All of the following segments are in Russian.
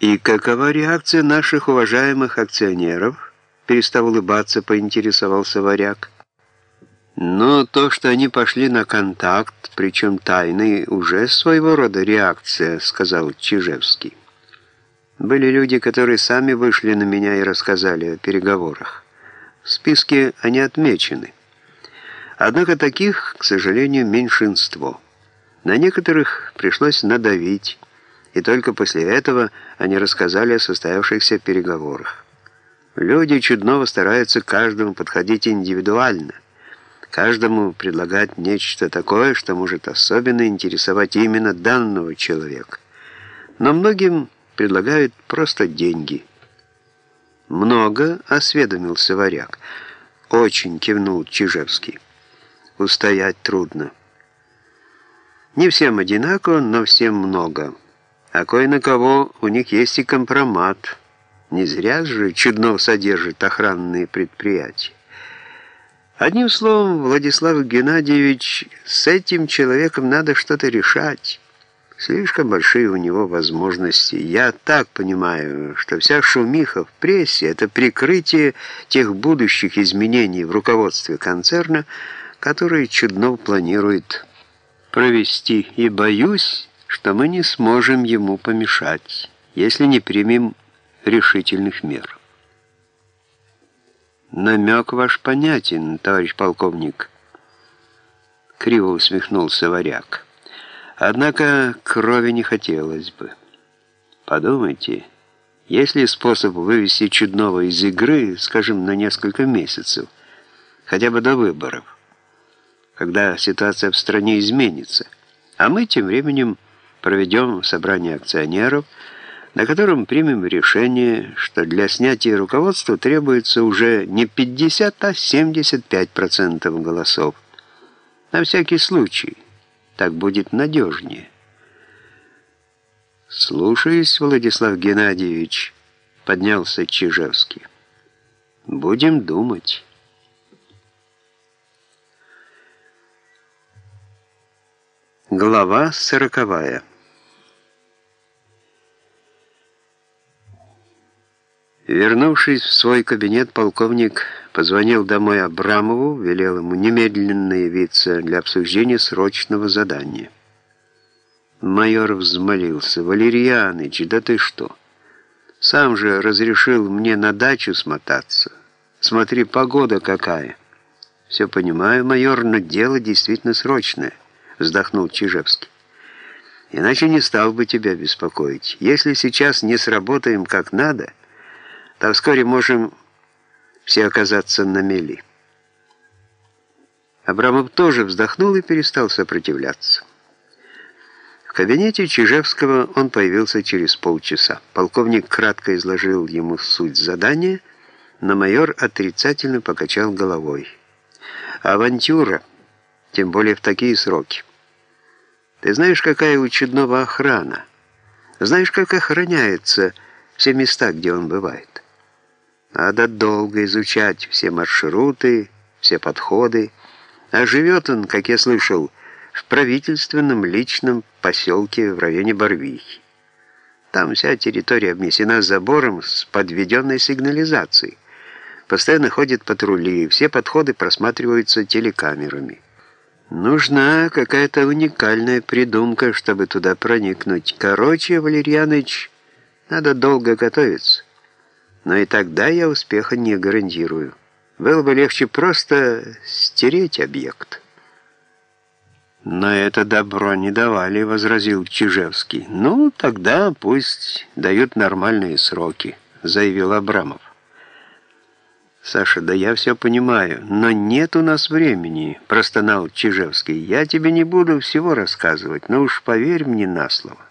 И какова реакция наших уважаемых акционеров? Перестав улыбаться, поинтересовался варяг. Но то, что они пошли на контакт, причем тайный, уже своего рода реакция, сказал Чижевский. Были люди, которые сами вышли на меня и рассказали о переговорах. В списке они отмечены. Однако таких, к сожалению, меньшинство. На некоторых пришлось надавить, и только после этого они рассказали о состоявшихся переговорах. Люди чудного стараются каждому подходить индивидуально, каждому предлагать нечто такое, что может особенно интересовать именно данного человека. Но многим предлагают просто деньги. «Много?» — осведомился варяг. «Очень», — кивнул Чижевский устоять трудно. Не всем одинаково, но всем много. А кое на кого у них есть и компромат. Не зря же Чуднов содержит охранные предприятия. Одним словом, Владислав Геннадьевич, с этим человеком надо что-то решать. Слишком большие у него возможности. Я так понимаю, что вся шумиха в прессе — это прикрытие тех будущих изменений в руководстве концерна, который Чуднов планирует провести, и боюсь, что мы не сможем ему помешать, если не примем решительных мер. Намек ваш понятен, товарищ полковник. Криво усмехнулся варяг. Однако крови не хотелось бы. Подумайте, есть ли способ вывести Чудного из игры, скажем, на несколько месяцев, хотя бы до выборов? когда ситуация в стране изменится. А мы тем временем проведем собрание акционеров, на котором примем решение, что для снятия руководства требуется уже не 50, а 75% голосов. На всякий случай. Так будет надежнее. «Слушаюсь, Владислав Геннадьевич», — поднялся Чижевский. «Будем думать». Глава сороковая. Вернувшись в свой кабинет, полковник позвонил домой Абрамову, велел ему немедленно явиться для обсуждения срочного задания. Майор взмолился. «Валерьяныч, да ты что? Сам же разрешил мне на дачу смотаться. Смотри, погода какая!» «Все понимаю, майор, но дело действительно срочное» вздохнул Чижевский. Иначе не стал бы тебя беспокоить. Если сейчас не сработаем как надо, то вскоре можем все оказаться на мели. Абрамов тоже вздохнул и перестал сопротивляться. В кабинете Чижевского он появился через полчаса. Полковник кратко изложил ему суть задания, но майор отрицательно покачал головой. «Авантюра, тем более в такие сроки». Ты знаешь, какая у Чудного охрана? Знаешь, как охраняются все места, где он бывает? Надо долго изучать все маршруты, все подходы. А живет он, как я слышал, в правительственном личном поселке в районе Барвихи. Там вся территория обнесена забором с подведенной сигнализацией. Постоянно ходят патрули, все подходы просматриваются телекамерами. Нужна какая-то уникальная придумка, чтобы туда проникнуть. Короче, Валерьяныч, надо долго готовиться. Но и тогда я успеха не гарантирую. Было бы легче просто стереть объект. «Но это добро не давали», — возразил Чижевский. «Ну, тогда пусть дают нормальные сроки», — заявил Абрамов. «Саша, да я все понимаю, но нет у нас времени», — простонал Чижевский. «Я тебе не буду всего рассказывать, но уж поверь мне на слово.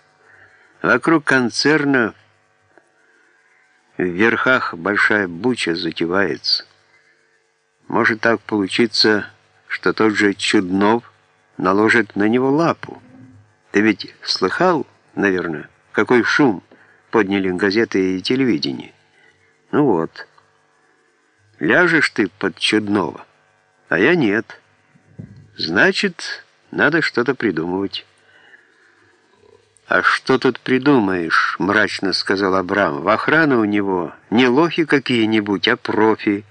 Вокруг концерна в верхах большая буча затевается. Может так получиться, что тот же Чуднов наложит на него лапу. Ты ведь слыхал, наверное, какой шум подняли газеты и телевидение? Ну вот». Ляжешь ты под чудного, а я нет. Значит, надо что-то придумывать. «А что тут придумаешь?» — мрачно сказал Абрам. «В охрану у него не лохи какие-нибудь, а профи».